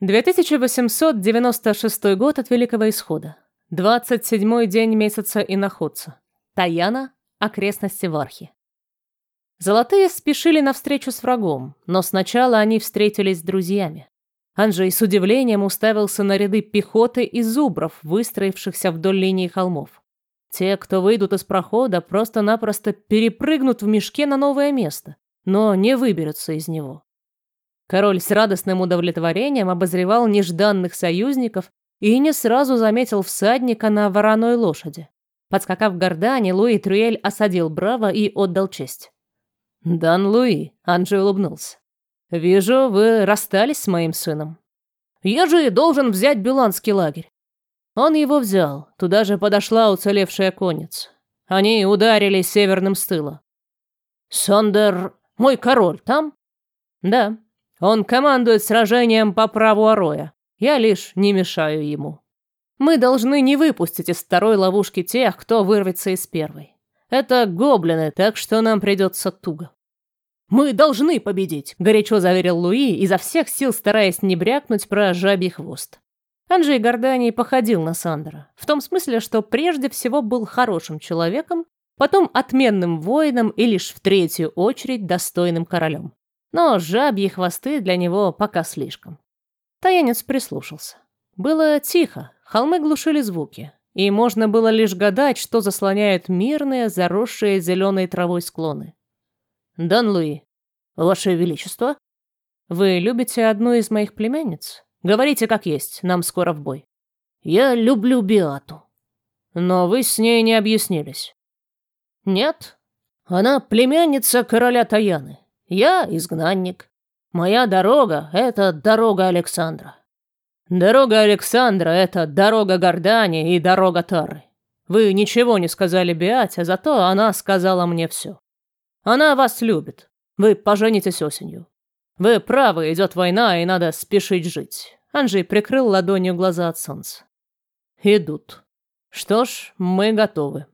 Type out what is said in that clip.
2896 год от Великого Исхода. 27-й день месяца иноходца. Таяна, окрестности Вархи. Золотые спешили навстречу с врагом, но сначала они встретились с друзьями. Анджей с удивлением уставился на ряды пехоты и зубров, выстроившихся вдоль линии холмов. Те, кто выйдут из прохода, просто-напросто перепрыгнут в мешке на новое место, но не выберутся из него. Король с радостным удовлетворением обозревал нежданных союзников и не сразу заметил всадника на вороной лошади. Подскакав к Гордане, Луи Трюэль осадил Браво и отдал честь. «Дан Луи», — Анджи улыбнулся. «Вижу, вы расстались с моим сыном. Я же должен взять Биланский лагерь». Он его взял, туда же подошла уцелевшая конница. Они ударили северным с тыла. «Сондер, мой король, там?» «Да, он командует сражением по праву Ароя. Я лишь не мешаю ему. Мы должны не выпустить из второй ловушки тех, кто вырвется из первой. Это гоблины, так что нам придется туго. «Мы должны победить!» – горячо заверил Луи, изо всех сил стараясь не брякнуть про жабий хвост. Анджей Гордани походил на Сандера, в том смысле, что прежде всего был хорошим человеком, потом отменным воином и лишь в третью очередь достойным королем. Но жабьи хвосты для него пока слишком. Таянец прислушался. Было тихо, холмы глушили звуки, и можно было лишь гадать, что заслоняют мирные, заросшие зеленой травой склоны. «Дан Луи, ваше величество, вы любите одну из моих племянниц? Говорите как есть, нам скоро в бой». «Я люблю Биату». «Но вы с ней не объяснились». «Нет, она племянница короля Таяны. Я изгнанник. Моя дорога — это дорога Александра. Дорога Александра — это дорога Гордани и дорога Тары. Вы ничего не сказали Беате, зато она сказала мне все. Она вас любит. Вы поженитесь осенью. Вы правы, идет война, и надо спешить жить. Анжей прикрыл ладонью глаза от солнца. Идут. Что ж, мы готовы.